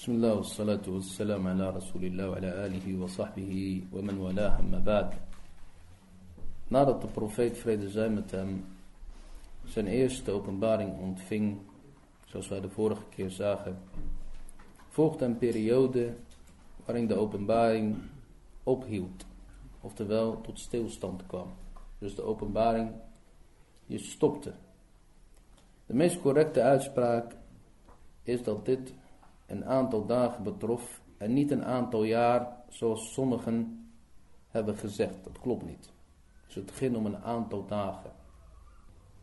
بسم الله والصلاة والسلام على رسول الله وعلى آله وصحبه ومن والاه أما بعد Nadat de profeet vrede zij met hem zijn eerste openbaring ontving, zoals wij de vorige keer zagen, volgde een periode waarin de openbaring ophield, oftewel tot stilstand kwam. Dus de openbaring je stopte. De meest correcte uitspraak is dat dit een aantal dagen betrof en niet een aantal jaar zoals sommigen hebben gezegd. Dat klopt niet. Dus het ging om een aantal dagen.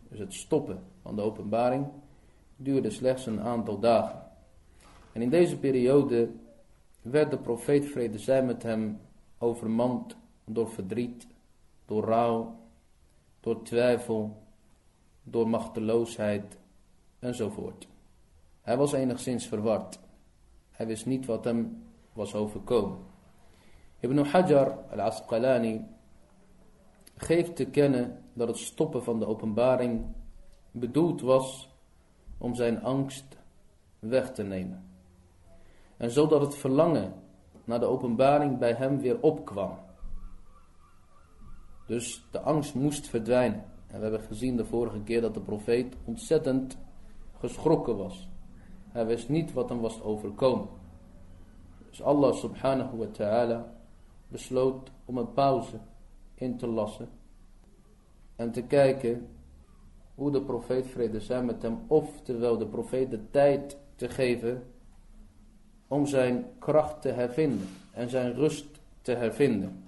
Dus het stoppen van de openbaring duurde slechts een aantal dagen. En in deze periode werd de profeet vrede zij met hem overmand door verdriet, door rouw, door twijfel, door machteloosheid enzovoort. Hij was enigszins verward. Hij wist niet wat hem was overkomen. Ibn Hajar al-Asqalani geeft te kennen dat het stoppen van de openbaring bedoeld was om zijn angst weg te nemen. En zodat het verlangen naar de openbaring bij hem weer opkwam. Dus de angst moest verdwijnen. En we hebben gezien de vorige keer dat de profeet ontzettend geschrokken was. Hij wist niet wat hem was overkomen. Dus Allah subhanahu wa ta'ala besloot om een pauze in te lassen. En te kijken hoe de profeet vrede zij met hem. Oftewel de profeet de tijd te geven om zijn kracht te hervinden. En zijn rust te hervinden.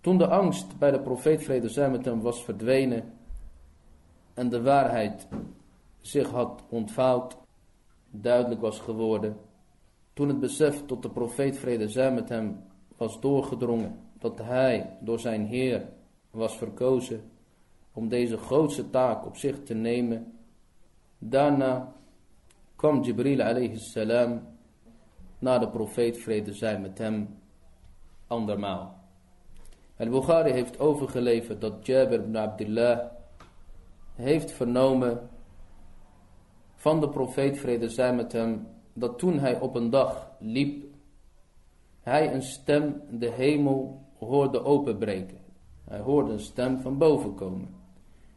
Toen de angst bij de profeet vrede zij met hem was verdwenen. En de waarheid zich had ontvouwd. Duidelijk was geworden toen het besef tot de profeet vrede zij met hem was doorgedrongen, dat hij door zijn Heer was verkozen om deze grootste taak op zich te nemen. Daarna kwam Jibril alayhi salam naar de profeet vrede zij met hem andermaal. Al-Bukhari heeft overgeleverd dat Jabir ibn Abdullah heeft vernomen van de profeet vrede zij met hem dat toen hij op een dag liep, hij een stem de hemel hoorde openbreken. Hij hoorde een stem van boven komen.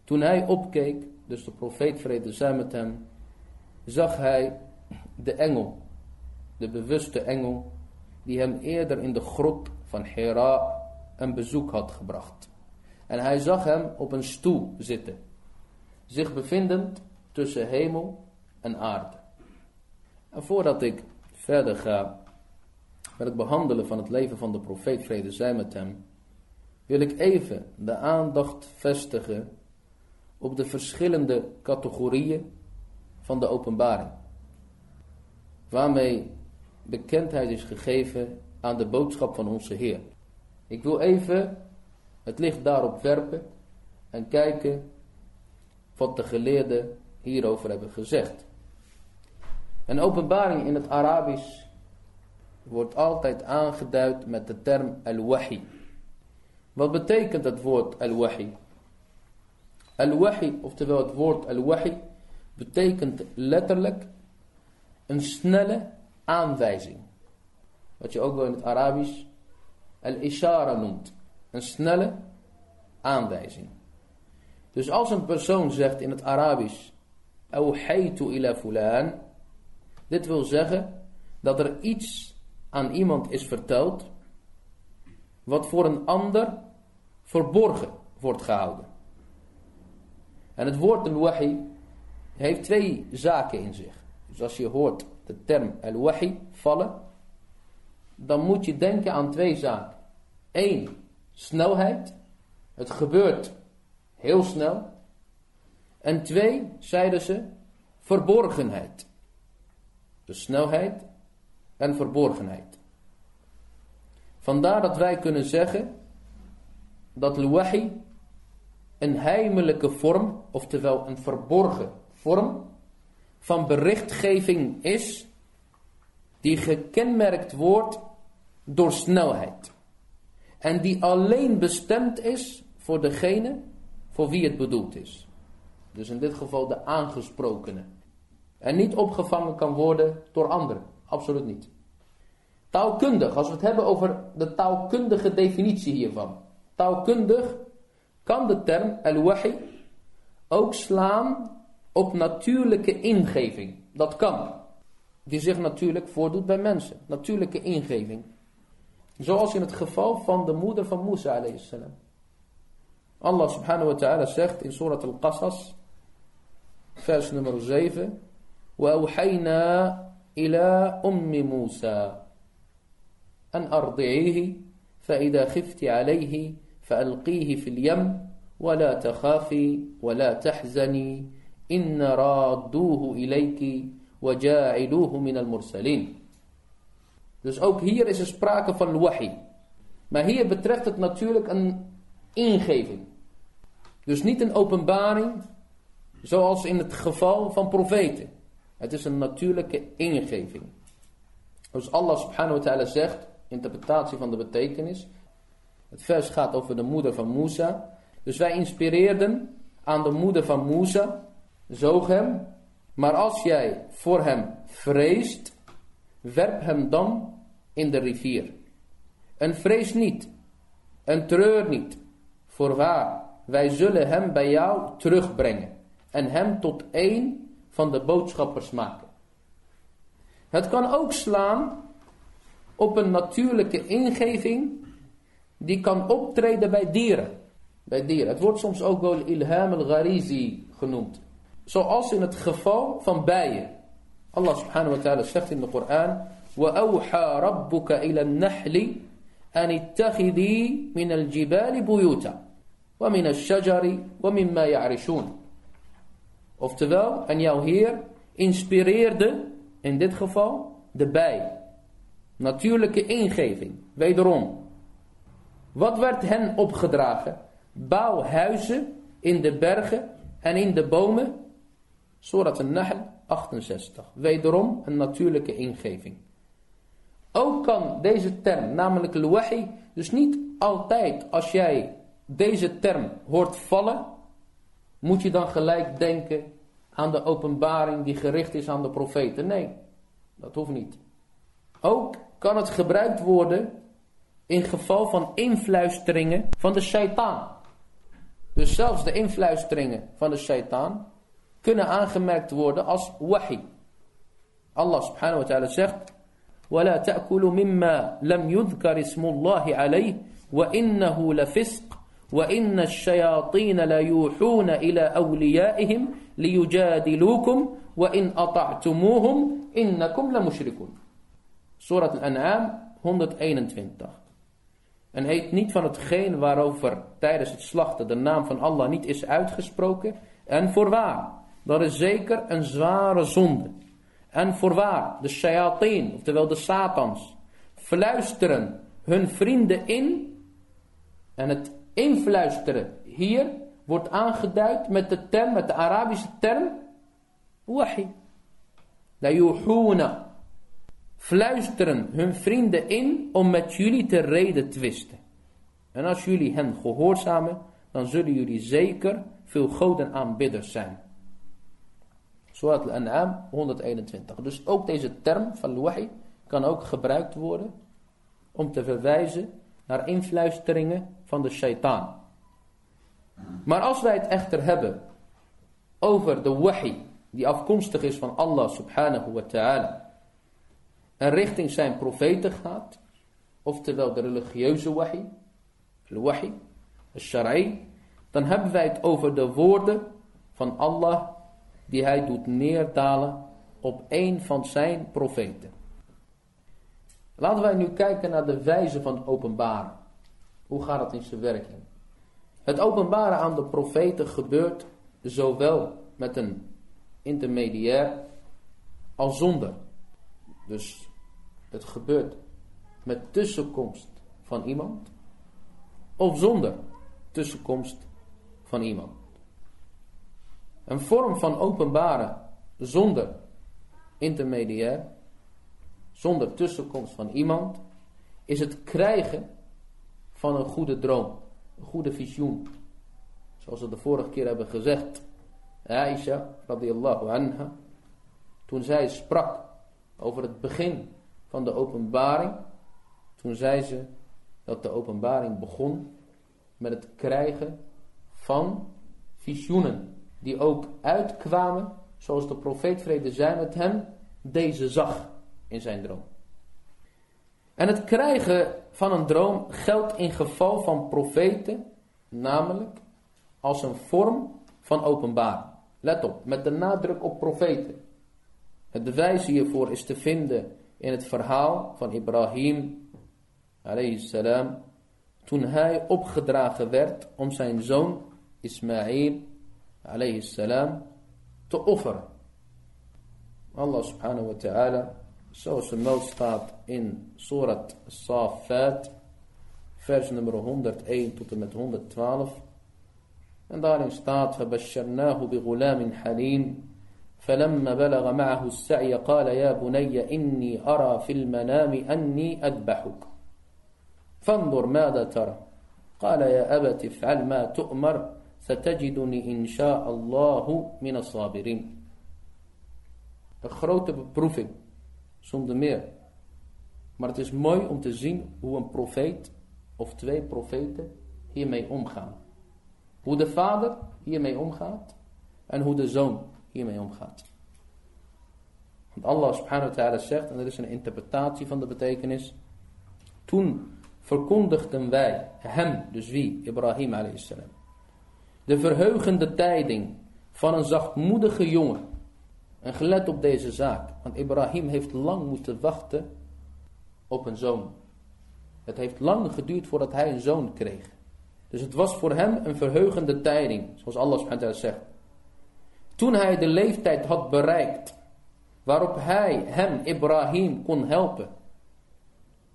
Toen hij opkeek, dus de profeet vrede zij met hem, zag hij de engel, de bewuste engel, die hem eerder in de grot van Hera een bezoek had gebracht. En hij zag hem op een stoel zitten, zich bevindend tussen hemel en aarde. En voordat ik verder ga met het behandelen van het leven van de profeet vrede zij met hem, wil ik even de aandacht vestigen op de verschillende categorieën van de openbaring. Waarmee bekendheid is gegeven aan de boodschap van onze Heer. Ik wil even het licht daarop werpen en kijken wat de geleerden hierover hebben gezegd. Een openbaring in het Arabisch wordt altijd aangeduid met de term al-wahi. Wat betekent het woord al-wahi? Al-wahi, oftewel het woord al-wahi, betekent letterlijk een snelle aanwijzing. Wat je ook wel in het Arabisch al-ishara noemt. Een snelle aanwijzing. Dus als een persoon zegt in het Arabisch, Awhaytu ila fulaan, dit wil zeggen dat er iets aan iemand is verteld wat voor een ander verborgen wordt gehouden. En het woord al-wahi heeft twee zaken in zich. Dus als je hoort de term al-wahi vallen, dan moet je denken aan twee zaken. Eén, snelheid. Het gebeurt heel snel. En twee, zeiden ze, verborgenheid. Dus snelheid en verborgenheid. Vandaar dat wij kunnen zeggen dat al-wahi een heimelijke vorm, oftewel een verborgen vorm van berichtgeving is die gekenmerkt wordt door snelheid. En die alleen bestemd is voor degene voor wie het bedoeld is. Dus in dit geval de aangesprokene en niet opgevangen kan worden door anderen. Absoluut niet. Taalkundig, als we het hebben over de taalkundige definitie hiervan. Taalkundig kan de term al-wahi ook slaan op natuurlijke ingeving. Dat kan. Die zich natuurlijk voordoet bij mensen. Natuurlijke ingeving. Zoals in het geval van de moeder van Musa a.s. Allah subhanahu wa ta'ala zegt in Surat al-Qasas, vers nummer 7, وَأَوْحَيْنَا إِلَىٰ أُمِّ مُوسَى أن أرضعيه فإذا خفت عليه فألقيه في اليم ولا تخافي ولا تحزني إن رادوه إليك وجاعلوه من المرسلين Dus ook hier is er sprake van wahi. Maar hier betreft het natuurlijk een ingeving. Dus niet een openbaring zoals in het geval van profeten. Het is een natuurlijke ingeving. Dus Allah subhanahu wa ta'ala zegt interpretatie van de betekenis. Het vers gaat over de moeder van Musa. Dus wij inspireerden aan de moeder van Musa, zoog hem. Maar als jij voor hem vreest, werp hem dan in de rivier. En vrees niet, en treur niet. Voorwaar, wij zullen hem bij jou terugbrengen en hem tot één van de boodschappers maken. Het kan ook slaan op een natuurlijke ingeving die kan optreden bij dieren. Bij dieren. Het wordt soms ook wel ilham al-gharizi genoemd. Zoals in het geval van bijen. Allah subhanahu wa ta'ala zegt in de Koran: وَأَوْحَى رَبُّكَ إِلَى النَّحْلِ أَنِ اتَّخِذِي مِنَ الْجِبَالِ بُيُوتًا وَمِنَ الشَّجَرِ وَمِمَّا يَعْرِشُونَ Oftewel, en jouw Heer inspireerde in dit geval de bij. Natuurlijke ingeving. Wederom. Wat werd hen opgedragen? Bouw huizen in de bergen en in de bomen. Surat al-Nahl 68. Wederom een natuurlijke ingeving. Ook kan deze term, namelijk al-wahi, dus niet altijd als jij deze term hoort vallen, moet je dan gelijk denken aan de openbaring die gericht is aan de profeten. Nee, dat hoeft niet. Ook kan het gebruikt worden in geval van influisteringen van de shaitaan. Dus zelfs de influisteringen van de shaitaan kunnen aangemerkt worden als wahi. Allah subhanahu wa ta'ala zegt ولا تأكلوا مما لم يذكر اسم الله عليه وإنه لفسق وإن الشياطين ليوحون إلى أوليائهم ليجادلوكم وإن أطعتموهم إنكم لمشركون Surat al-An'am 121. En eet niet van hetgeen waarover tijdens het slachten de naam van Allah niet is uitgesproken. En voorwaar, dat is zeker een zware zonde. En voorwaar, de shayateen, oftewel de satans, fluisteren hun vrienden in. En het influisteren hier wordt aangeduid met de term, met de Arabische term, wahi. La yuhuna fluisteren hun vrienden in om met jullie te reden twisten. En als jullie hen gehoorzamen, dan zullen jullie zeker veel goden aanbidders zijn. Surat al-An'am 121. Dus ook deze term van wahi kan ook gebruikt worden om te verwijzen naar influisteringen van de shaitaan. Maar als wij het echter hebben over de wahi die afkomstig is van Allah subhanahu wa ta'ala en richting zijn profeten gaat, oftewel de religieuze wahi, al-wahi, al-shara'i, dan hebben wij het over de woorden van Allah die hij doet neerdalen op een van zijn profeten. Laten wij nu kijken naar de wijze van openbaren. Hoe gaat het in zijn werking? Het openbaren aan de profeten gebeurt zowel met een intermediair als zonder. Dus het gebeurt met tussenkomst van iemand of zonder tussenkomst van iemand. Een vorm van openbaren zonder intermediair, zonder tussenkomst van iemand, is het krijgen van een goede droom, een goede visioen. Zoals we de vorige keer hebben gezegd, Aisha radiyallahu anha, toen zij sprak over het begin van de openbaring. Toen zei ze dat de openbaring begon met het krijgen van visioenen. Die ook uitkwamen zoals de profeet vrede zij met hem deze zag in zijn droom. En het krijgen van een droom geldt in geval van profeten, namelijk als een vorm van openbaring. Let op, met de nadruk op profeten. Het bewijs hiervoor is te vinden in het verhaal van Ibrahim, salam, toen hij opgedragen werd om zijn zoon Ismaïl, salam, te offeren. Allah subhanahu wa ta'ala, zoals vermeld staat in Surat Safat, vers nummer 101 tot en met 112. En daarin staat, فَبَشَّرْنَاهُ بِغُلَامٍ حَلِيمٍ فلما بلغ معه السعي قال يا بني إني أرى في المنام أني أذبحك فانظر ماذا ترى قال يا أبت افعل ما تؤمر ستجدني إن شاء الله من الصابرين Een grote beproeving, zonder meer. Maar het is mooi om te zien hoe een profeet of twee profeten hiermee omgaan. Hoe de vader hiermee omgaat en hoe de zoon hiermee omgaat. Want Allah subhanahu wa ta'ala zegt, en er is een interpretatie van de betekenis. Toen verkondigden wij hem, dus wie? Ibrahim a.s. De verheugende tijding van een zachtmoedige jongen. En gelet op deze zaak, want Ibrahim heeft lang moeten wachten op een zoon. Het heeft lang geduurd voordat hij een zoon kreeg. Dus het was voor hem een verheugende tijding, zoals Allah zegt. Toen hij de leeftijd had bereikt waarop hij hem, Ibrahim, kon helpen.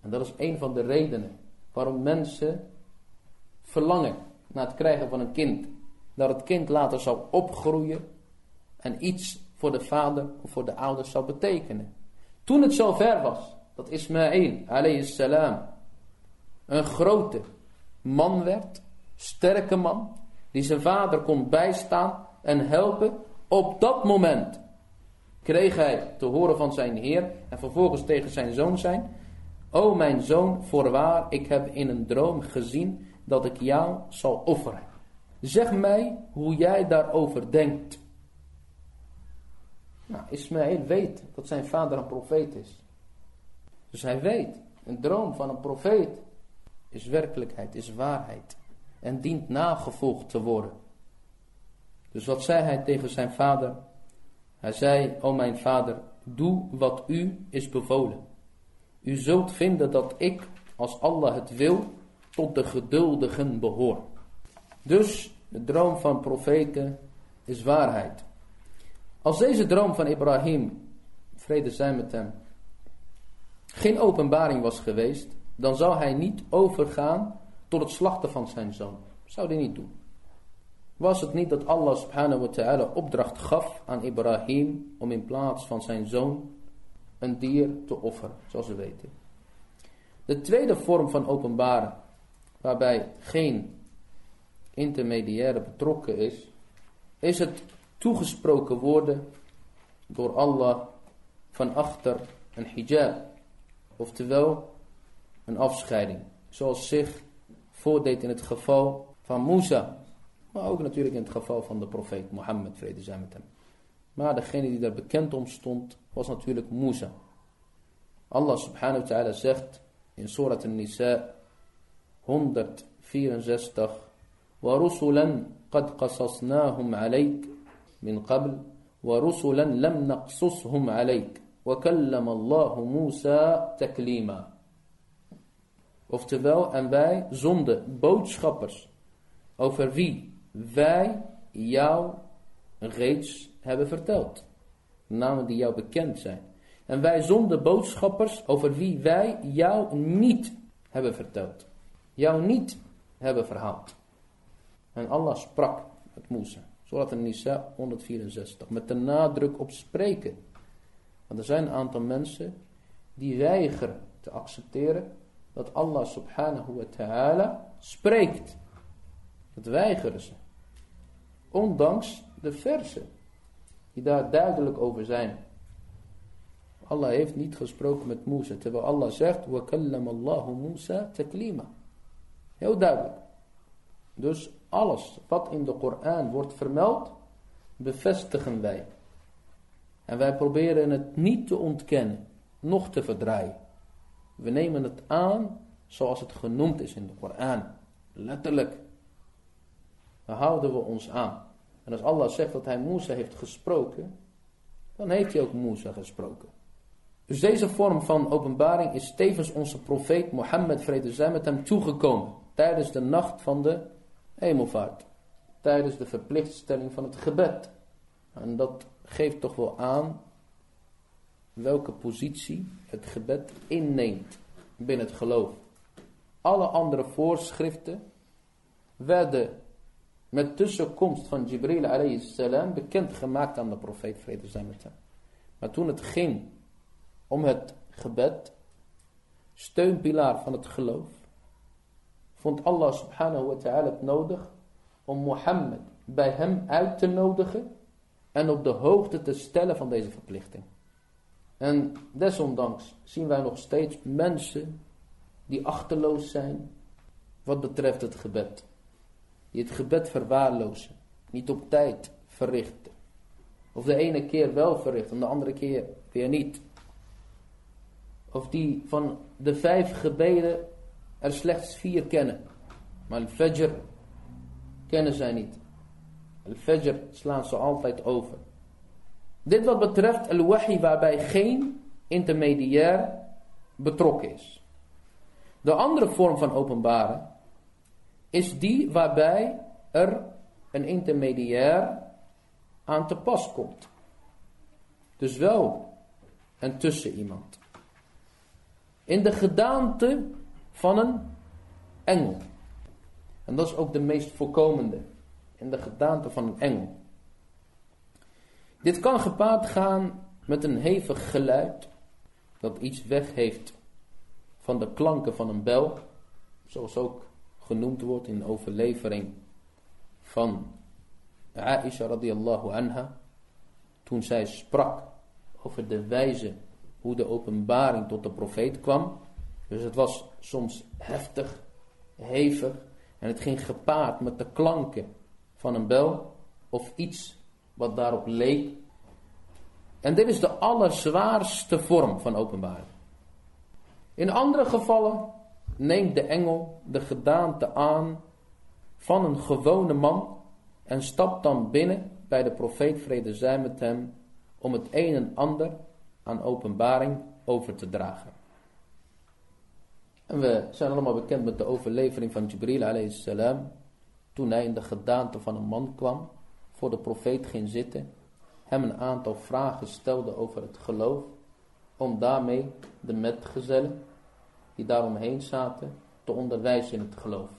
En dat is een van de redenen waarom mensen verlangen naar het krijgen van een kind. Dat het kind later zou opgroeien en iets voor de vader of voor de ouders zou betekenen. Toen het zover was dat Ismaël, salam, een grote man werd, sterke man, die zijn vader kon bijstaan en helpen op dat moment kreeg hij te horen van zijn heer en vervolgens tegen zijn zoon zijn. O mijn zoon, voorwaar, ik heb in een droom gezien dat ik jou zal offeren. Zeg mij hoe jij daarover denkt. Nou, Ismaël weet dat zijn vader een profeet is. Dus hij weet, een droom van een profeet is werkelijkheid, is waarheid. En dient nagevolgd te worden. Dus wat zei hij tegen zijn vader? Hij zei, o mijn vader, doe wat u is bevolen. U zult vinden dat ik, als Allah het wil, tot de geduldigen behoor. Dus de droom van profeten is waarheid. Als deze droom van Ibrahim, vrede zijn met hem, geen openbaring was geweest, dan zou hij niet overgaan tot het slachten van zijn zoon. Zou hij niet doen. Was het niet dat Allah subhanahu wa ta'ala opdracht gaf aan Ibrahim om in plaats van zijn zoon een dier te offeren, zoals we weten. De tweede vorm van openbaren, waarbij geen intermediaire betrokken is, is het toegesproken worden door Allah van achter een hijab, oftewel een afscheiding, zoals zich voordeed in het geval van Musa maar ook natuurlijk in het geval van de profeet Mohammed, vrede zijn met hem. Maar degene die daar bekend om stond, was natuurlijk Musa. Allah subhanahu wa ta'ala zegt in Surat al-Nisa 164 وَرُسُلًا قَدْ قَصَصْنَاهُمْ عَلَيْكَ من قبل ورسلا لم نقصصهم عليك وكلم الله موسى تكليما Oftewel, en wij zonden boodschappers over wie wij jou reeds hebben verteld. Namen die jou bekend zijn. En wij zonden boodschappers over wie wij jou niet hebben verteld. Jou niet hebben verhaald. En Allah sprak met Musa. Zoals in Nisa 164. Met de nadruk op spreken. Want er zijn een aantal mensen die weigeren te accepteren dat Allah subhanahu wa ta'ala spreekt. Dat weigeren ze. Ondanks de versen die daar duidelijk over zijn. Allah heeft niet gesproken met Musa. Terwijl Allah zegt, وَكَلَّمَ اللَّهُ Musa taklima. Heel duidelijk. Dus alles wat in de Koran wordt vermeld, bevestigen wij. En wij proberen het niet te ontkennen, nog te verdraaien. We nemen het aan zoals het genoemd is in de Koran. Letterlijk. Daar houden we ons aan. En als Allah zegt dat hij Musa heeft gesproken, dan heeft hij ook Musa gesproken. Dus deze vorm van openbaring is tevens onze profeet Mohammed vrede zij met hem toegekomen. Tijdens de nacht van de hemelvaart. Tijdens de verplichtstelling van het gebed. En dat geeft toch wel aan welke positie het gebed inneemt binnen het geloof. Alle andere voorschriften werden met tussenkomst van Jibril alayhi salam bekendgemaakt aan de profeet vrede zij met hem. Maar toen het ging om het gebed, steunpilaar van het geloof, vond Allah subhanahu wa ta'ala het nodig om Mohammed bij hem uit te nodigen en op de hoogte te stellen van deze verplichting. En desondanks zien wij nog steeds mensen die achterloos zijn wat betreft het gebed. Die het gebed verwaarlozen, niet op tijd verrichten. Of de ene keer wel verrichten, en de andere keer weer niet. Of die van de vijf gebeden er slechts vier kennen. Maar al-fajr kennen zij niet. Al-fajr slaan ze altijd over. Dit wat betreft al-wahi waarbij geen intermediair betrokken is. De andere vorm van openbaren is die waarbij er een intermediair aan te pas komt. Dus wel een tussen iemand. In de gedaante van een engel. En dat is ook de meest voorkomende. In de gedaante van een engel. Dit kan gepaard gaan met een hevig geluid. Dat iets weg heeft van de klanken van een bel. Zoals ook genoemd wordt in de overlevering van Aisha radiallahu anha. Toen zij sprak over de wijze hoe de openbaring tot de profeet kwam. Dus het was soms heftig, hevig. En het ging gepaard met de klanken van een bel of iets wat daarop leek. En dit is de allerzwaarste vorm van openbaring. In andere gevallen neemt de engel de gedaante aan van een gewone man en stapt dan binnen bij de profeet vrede zij met hem om het een en ander aan openbaring over te dragen. En we zijn allemaal bekend met de overlevering van Jibril alayhi salam. Toen hij in de gedaante van een man kwam, voor de profeet ging zitten, hem een aantal vragen stelde over het geloof, om daarmee de metgezellen die daaromheen zaten te onderwijzen in het geloof.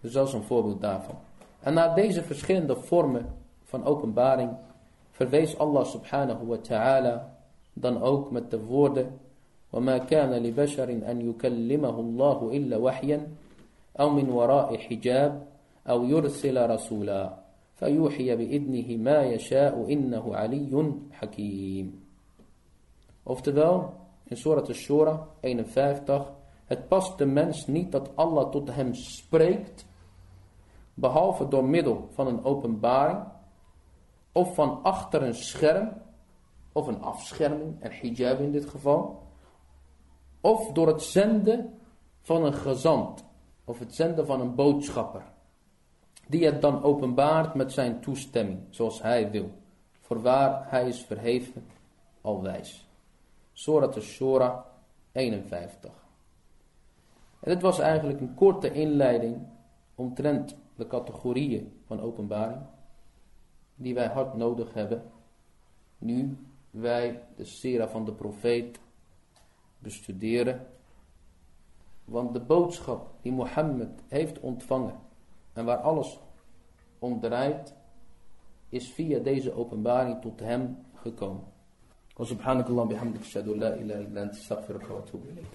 Dus dat is een voorbeeld daarvan. En na deze verschillende vormen van openbaring verwees Allah subhanahu wa ta'ala dan ook met de woorden وما كان لبشر أن يكلمه الله إلا وحيا أو من وراء حجاب أو يرسل رسولا فيوحي بإذنه ما يشاء إنه علي حكيم Oftewel, in Surat al-Shura 51, het past de mens niet dat Allah tot hem spreekt, behalve door middel van een openbaring, of van achter een scherm, of een afscherming, een hijab in dit geval, of door het zenden van een gezant, of het zenden van een boodschapper, die het dan openbaart met zijn toestemming, zoals hij wil. Voorwaar, hij is verheven, al wijs. Surat al-Shura 51. En dit was eigenlijk een korte inleiding omtrent de categorieën van openbaring die wij hard nodig hebben nu wij de sera van de profeet bestuderen. Want de boodschap die Mohammed heeft ontvangen en waar alles om draait, is via deze openbaring tot hem gekomen. وسبحانك اللهم بحمدك اشهد ان لا اله الا انت استغفرك واتوب اليك